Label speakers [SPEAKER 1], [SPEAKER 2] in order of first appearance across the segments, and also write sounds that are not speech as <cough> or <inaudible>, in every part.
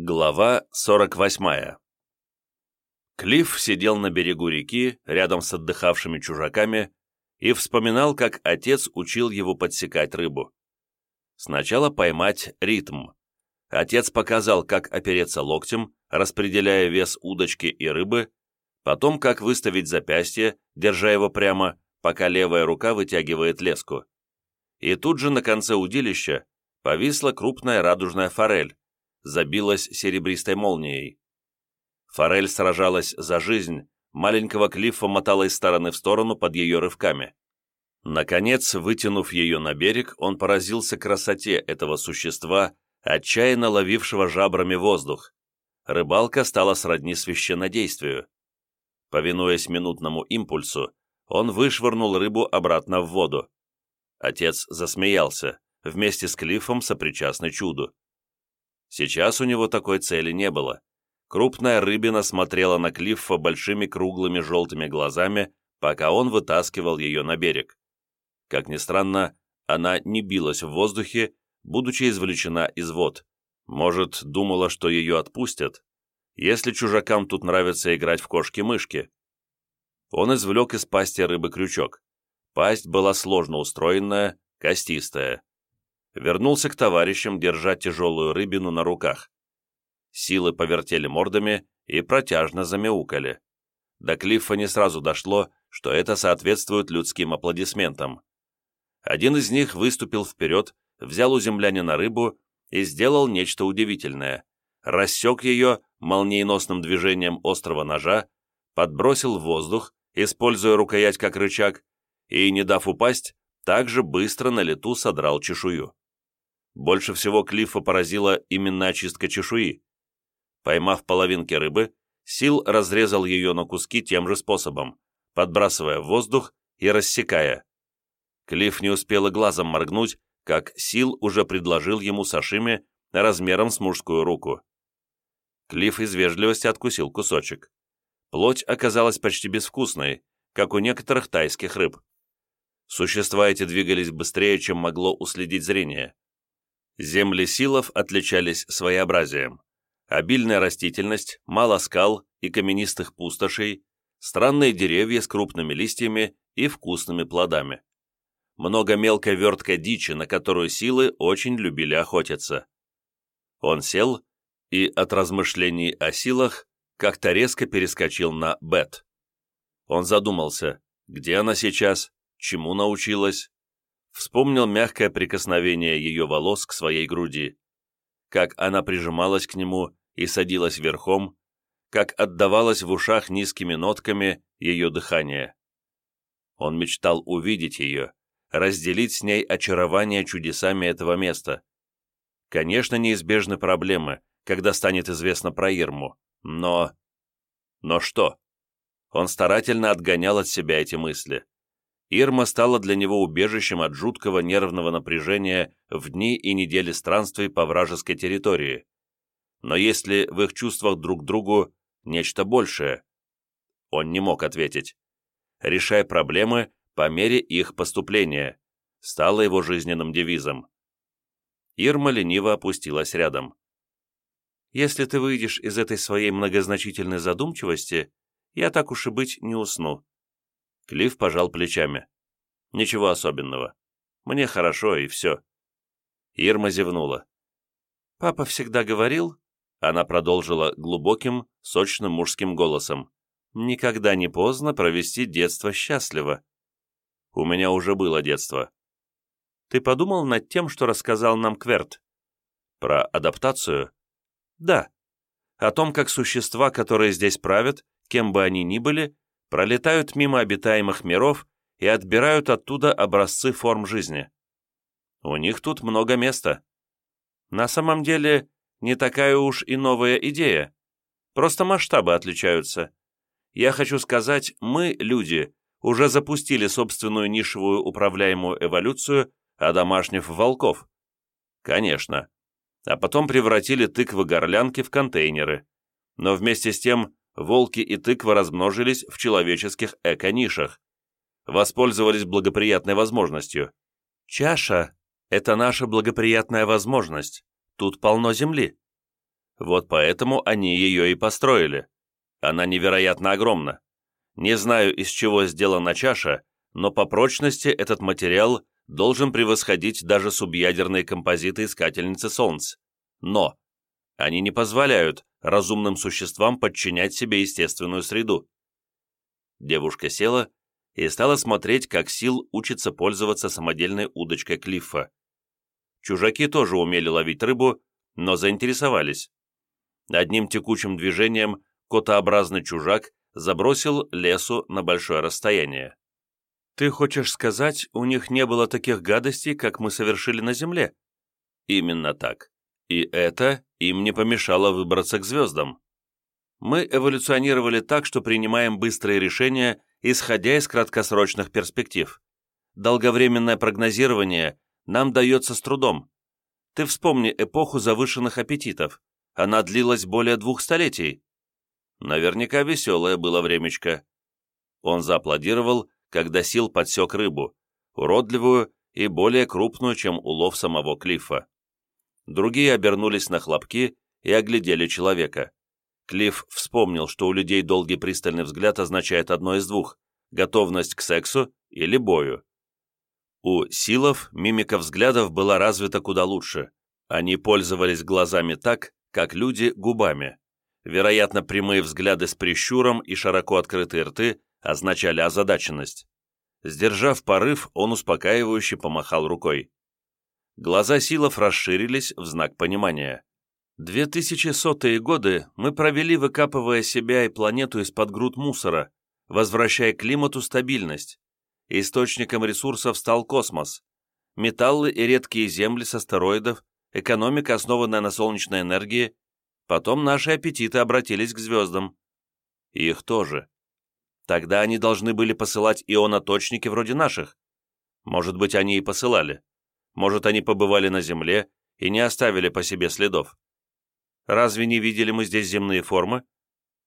[SPEAKER 1] Глава 48 Клифф сидел на берегу реки, рядом с отдыхавшими чужаками, и вспоминал, как отец учил его подсекать рыбу. Сначала поймать ритм. Отец показал, как опереться локтем, распределяя вес удочки и рыбы, потом как выставить запястье, держа его прямо, пока левая рука вытягивает леску. И тут же на конце удилища повисла крупная радужная форель, забилась серебристой молнией. Форель сражалась за жизнь, маленького Клиффа мотала из стороны в сторону под ее рывками. Наконец, вытянув ее на берег, он поразился красоте этого существа, отчаянно ловившего жабрами воздух. Рыбалка стала сродни священнодействию. Повинуясь минутному импульсу, он вышвырнул рыбу обратно в воду. Отец засмеялся, вместе с Клиффом сопричастный чуду. Сейчас у него такой цели не было. Крупная рыбина смотрела на Клиффа большими круглыми желтыми глазами, пока он вытаскивал ее на берег. Как ни странно, она не билась в воздухе, будучи извлечена из вод. Может, думала, что ее отпустят? Если чужакам тут нравится играть в кошки-мышки. Он извлек из пасти рыбы крючок. Пасть была сложно устроенная, костистая вернулся к товарищам, держа тяжелую рыбину на руках. Силы повертели мордами и протяжно замяукали. До Клиффа не сразу дошло, что это соответствует людским аплодисментам. Один из них выступил вперед, взял у землянина рыбу и сделал нечто удивительное. Рассек ее молниеносным движением острого ножа, подбросил в воздух, используя рукоять как рычаг, и, не дав упасть, также быстро на лету содрал чешую. Больше всего Клиффа поразила именно очистка чешуи. Поймав половинки рыбы, Сил разрезал ее на куски тем же способом, подбрасывая в воздух и рассекая. Клифф не успел и глазом моргнуть, как Сил уже предложил ему сашими размером с мужскую руку. Клифф из вежливости откусил кусочек. Плоть оказалась почти безвкусной, как у некоторых тайских рыб. Существа эти двигались быстрее, чем могло уследить зрение. Земли Силов отличались своеобразием. Обильная растительность, мало скал и каменистых пустошей, странные деревья с крупными листьями и вкусными плодами. Много мелкой верткой дичи, на которую Силы очень любили охотиться. Он сел и от размышлений о силах как-то резко перескочил на Бет. Он задумался, где она сейчас, чему научилась, вспомнил мягкое прикосновение ее волос к своей груди, как она прижималась к нему и садилась верхом, как отдавалось в ушах низкими нотками ее дыхание. Он мечтал увидеть ее, разделить с ней очарование чудесами этого места. Конечно, неизбежны проблемы, когда станет известно про Ирму, но... Но что? Он старательно отгонял от себя эти мысли. Ирма стала для него убежищем от жуткого нервного напряжения в дни и недели странствий по вражеской территории. Но есть ли в их чувствах друг к другу нечто большее? Он не мог ответить. «Решай проблемы по мере их поступления», стало его жизненным девизом. Ирма лениво опустилась рядом. «Если ты выйдешь из этой своей многозначительной задумчивости, я так уж и быть не усну», Клифф пожал плечами. «Ничего особенного. Мне хорошо, и все». Ирма зевнула. «Папа всегда говорил...» Она продолжила глубоким, сочным мужским голосом. «Никогда не поздно провести детство счастливо». «У меня уже было детство». «Ты подумал над тем, что рассказал нам Кверт?» «Про адаптацию?» «Да. О том, как существа, которые здесь правят, кем бы они ни были, пролетают мимо обитаемых миров и отбирают оттуда образцы форм жизни. У них тут много места. На самом деле, не такая уж и новая идея. Просто масштабы отличаются. Я хочу сказать, мы, люди, уже запустили собственную нишевую управляемую эволюцию, одомашнив волков. Конечно. А потом превратили тыквы-горлянки в контейнеры. Но вместе с тем волки и тыква размножились в человеческих эко-нишах, воспользовались благоприятной возможностью. Чаша — это наша благоприятная возможность, тут полно земли. Вот поэтому они ее и построили. Она невероятно огромна. Не знаю, из чего сделана чаша, но по прочности этот материал должен превосходить даже субъядерные композиты искательницы Солнц. Но они не позволяют разумным существам подчинять себе естественную среду. Девушка села и стала смотреть, как Сил учится пользоваться самодельной удочкой Клиффа. Чужаки тоже умели ловить рыбу, но заинтересовались. Одним текучим движением котообразный чужак забросил лесу на большое расстояние. «Ты хочешь сказать, у них не было таких гадостей, как мы совершили на Земле?» «Именно так. И это им не помешало выбраться к звездам. Мы эволюционировали так, что принимаем быстрые решения, исходя из краткосрочных перспектив. Долговременное прогнозирование нам дается с трудом. Ты вспомни эпоху завышенных аппетитов. Она длилась более двух столетий. Наверняка веселое было времечко. Он зааплодировал, когда Сил подсек рыбу, уродливую и более крупную, чем улов самого Клиффа. Другие обернулись на хлопки и оглядели человека. Клифф вспомнил, что у людей долгий пристальный взгляд означает одно из двух – готовность к сексу или бою. У Силов мимика взглядов была развита куда лучше. Они пользовались глазами так, как люди губами. Вероятно, прямые взгляды с прищуром и широко открытые рты означали озадаченность. Сдержав порыв, он успокаивающе помахал рукой. Глаза Силов расширились в знак понимания. Две тысячи сотые годы мы провели, выкапывая себя и планету из-под груд мусора, возвращая климату стабильность. Источником ресурсов стал космос. Металлы и редкие земли с астероидов, экономика, основанная на солнечной энергии, потом наши аппетиты обратились к звездам. их тоже. Тогда они должны были посылать ионоточники вроде наших. Может быть, они и посылали. Может, они побывали на Земле и не оставили по себе следов. Разве не видели мы здесь земные формы?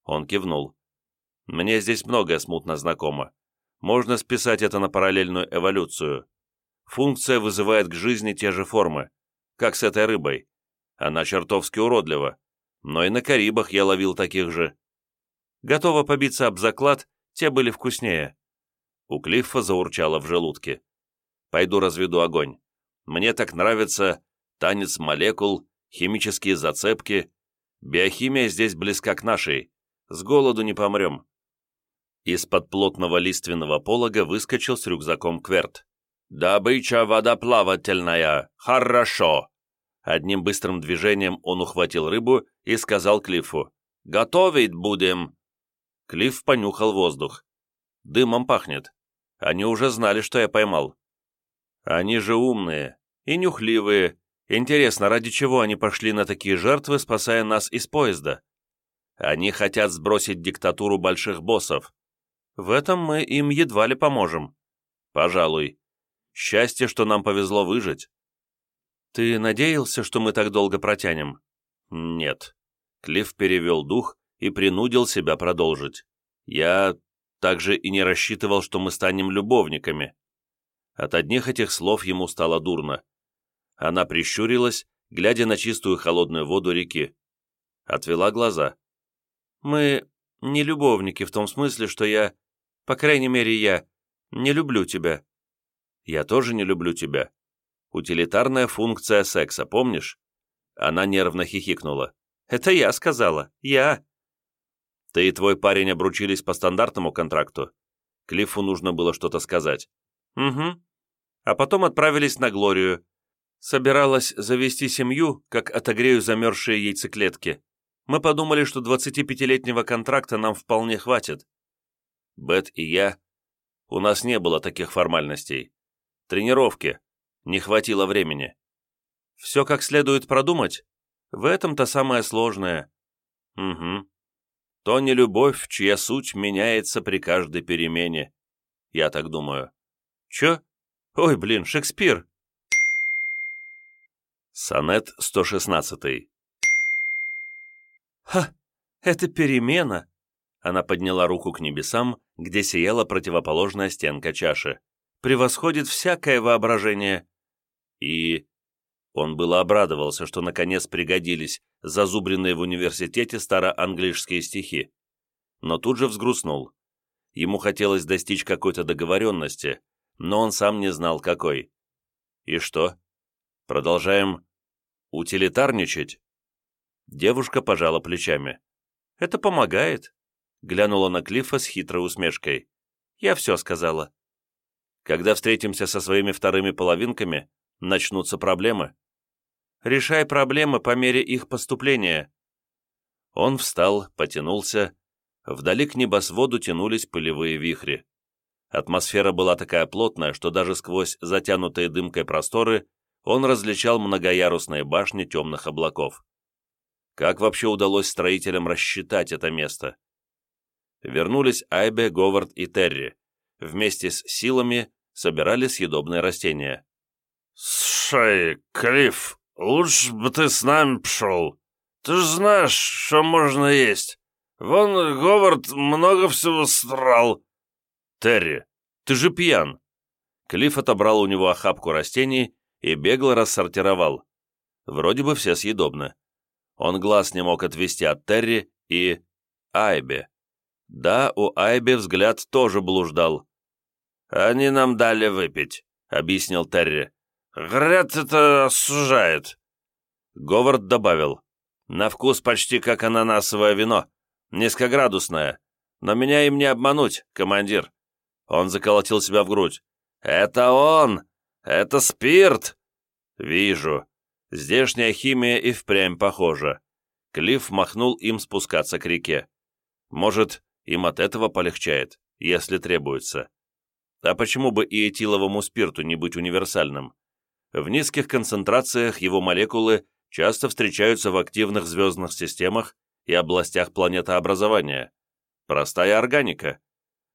[SPEAKER 1] Он кивнул. Мне здесь многое смутно знакомо. Можно списать это на параллельную эволюцию. Функция вызывает к жизни те же формы как с этой рыбой. Она чертовски уродлива, но и на Карибах я ловил таких же. Готова побиться об заклад, те были вкуснее. У Клиффа заурчало в желудке. Пойду разведу огонь. Мне так нравится танец молекул, химические зацепки. Биохимия здесь близка к нашей. С голоду не помрем. Из-под плотного лиственного полога выскочил с рюкзаком Кверт. «Добыча водоплавательная! Хорошо!» Одним быстрым движением он ухватил рыбу и сказал Клиффу «Готовить будем!» Клифф понюхал воздух. «Дымом пахнет. Они уже знали, что я поймал». «Они же умные и нюхливые. Интересно, ради чего они пошли на такие жертвы, спасая нас из поезда?» «Они хотят сбросить диктатуру больших боссов. В этом мы им едва ли поможем. Пожалуй. Счастье, что нам повезло выжить. «Ты надеялся, что мы так долго протянем?» «Нет». Клифф перевел дух и принудил себя продолжить. «Я также и не рассчитывал, что мы станем любовниками». От одних этих слов ему стало дурно. Она прищурилась, глядя на чистую холодную воду реки. Отвела глаза. «Мы не любовники в том смысле, что я, по крайней мере я, не люблю тебя». «Я тоже не люблю тебя. Утилитарная функция секса, помнишь?» Она нервно хихикнула. «Это я сказала. Я». «Ты и твой парень обручились по стандартному контракту?» Клиффу нужно было что-то сказать. «Угу. А потом отправились на Глорию. Собиралась завести семью, как отогрею замерзшие яйцеклетки. Мы подумали, что 25-летнего контракта нам вполне хватит. Бет и я... У нас не было таких формальностей. Тренировки, не хватило времени. Все как следует продумать? В этом-то самое сложное. Угу. То не любовь, чья суть меняется при каждой перемене. Я так думаю. Чё? Ой, блин, Шекспир. Сонет 116 «Ха! Это перемена!» Она подняла руку к небесам, где сияла противоположная стенка чаши. «Превосходит всякое воображение. И Он было обрадовался, что наконец пригодились зазубренные в университете староанглийские стихи, но тут же взгрустнул. Ему хотелось достичь какой-то договоренности, но он сам не знал, какой. И что? Продолжаем утилитарничать? Девушка пожала плечами. «Это помогает», — глянула на Клиффа с хитрой усмешкой. «Я все сказала». «Когда встретимся со своими вторыми половинками, начнутся проблемы». «Решай проблемы по мере их поступления». Он встал, потянулся. Вдали к небосводу тянулись пылевые вихри. Атмосфера была такая плотная, что даже сквозь затянутые дымкой просторы он различал многоярусные башни темных облаков. Как вообще удалось строителям рассчитать это место? Вернулись Айбе, Говард и Терри. Вместе с силами собирали съедобные растения.
[SPEAKER 2] «Слушай, Клифф, лучше бы ты с нами пошел. Ты же знаешь, что можно есть. Вон Говард много всего страл».
[SPEAKER 1] «Терри, ты же пьян!» Клифф отобрал у него охапку растений и бегло рассортировал. Вроде бы все съедобны. Он глаз не мог отвести от Терри и... Айбе. Да, у Айбе взгляд тоже блуждал.
[SPEAKER 2] «Они нам дали выпить», — объяснил Терри. «Говорят, это осужает».
[SPEAKER 1] Говард добавил. «На вкус почти как ананасовое вино. Низкоградусное. Но меня им не обмануть, командир». Он заколотил себя в грудь. «Это он! Это спирт!» «Вижу. Здешняя химия и впрямь похожа. Клифф махнул им спускаться к реке. Может, им от этого полегчает, если требуется. А почему бы и этиловому спирту не быть универсальным? В низких концентрациях его молекулы часто встречаются в активных звездных системах и областях планетообразования. Простая органика.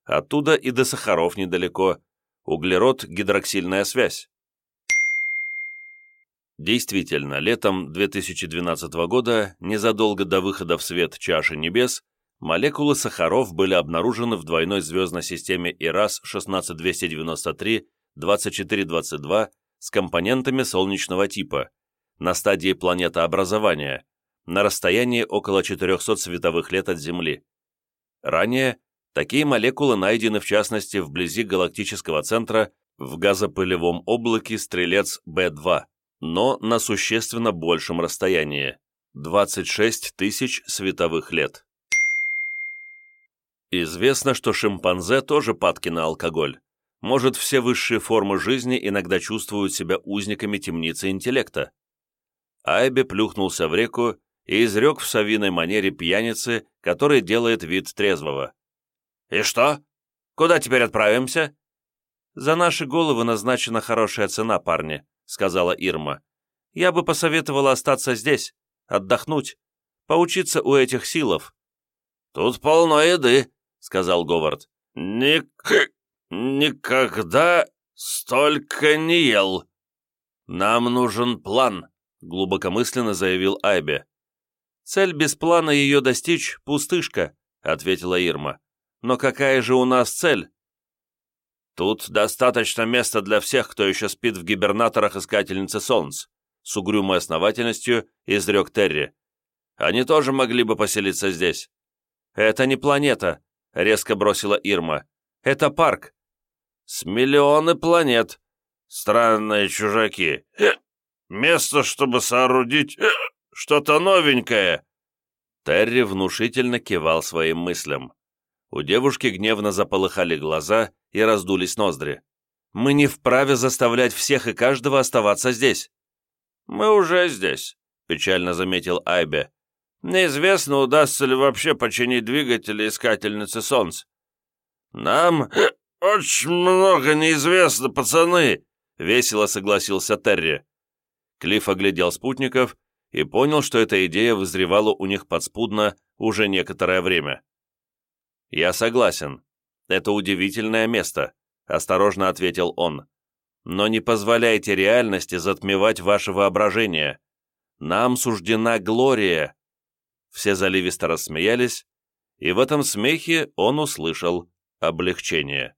[SPEAKER 1] Оттуда и до сахаров недалеко. Углерод – гидроксильная связь. Действительно, летом 2012 года, незадолго до выхода в свет чаши небес, молекулы сахаров были обнаружены в двойной звездной системе ИРАС-16-223-2422 с компонентами солнечного типа, на стадии планетообразования, на расстоянии около 400 световых лет от Земли. Ранее такие молекулы найдены в частности вблизи галактического центра в газопылевом облаке Стрелец Б2 но на существенно большем расстоянии – 26 тысяч световых лет. Известно, что шимпанзе тоже падки на алкоголь. Может, все высшие формы жизни иногда чувствуют себя узниками темницы интеллекта. Айбе плюхнулся в реку и изрек в совиной манере пьяницы, который делает вид трезвого. «И что? Куда теперь отправимся?» «За наши головы назначена хорошая цена, парни», — сказала Ирма. «Я бы посоветовала остаться здесь, отдохнуть, поучиться у этих силов».
[SPEAKER 2] «Тут полно еды», — сказал Говард. «Ник... никогда столько не ел». «Нам нужен план», — глубокомысленно заявил Айбе.
[SPEAKER 1] «Цель без плана ее достичь — пустышка», — ответила Ирма. «Но какая же у нас цель?»
[SPEAKER 2] «Тут достаточно места для всех, кто еще спит в гибернаторах Искательницы Солнц», с угрюмой основательностью изрек Терри. «Они тоже могли бы поселиться здесь».
[SPEAKER 1] «Это не планета», — резко бросила Ирма. «Это парк».
[SPEAKER 2] «С миллионы планет. Странные чужаки. Место, чтобы соорудить что-то новенькое».
[SPEAKER 1] Терри внушительно кивал своим мыслям. У девушки гневно заполыхали глаза и раздулись ноздри. «Мы не вправе заставлять всех и каждого оставаться здесь».
[SPEAKER 2] «Мы уже здесь», — печально заметил Айбе. «Неизвестно, удастся ли вообще починить двигатели искательницы солнц». «Нам <clears throat> очень много неизвестно, пацаны», — весело согласился Терри.
[SPEAKER 1] Клифф оглядел спутников и понял, что эта идея вызревала у них подспудно уже некоторое время. «Я согласен. Это удивительное место», — осторожно ответил он. «Но не позволяйте реальности затмевать ваше воображение. Нам суждена Глория». Все заливисто рассмеялись, и в этом смехе он услышал облегчение.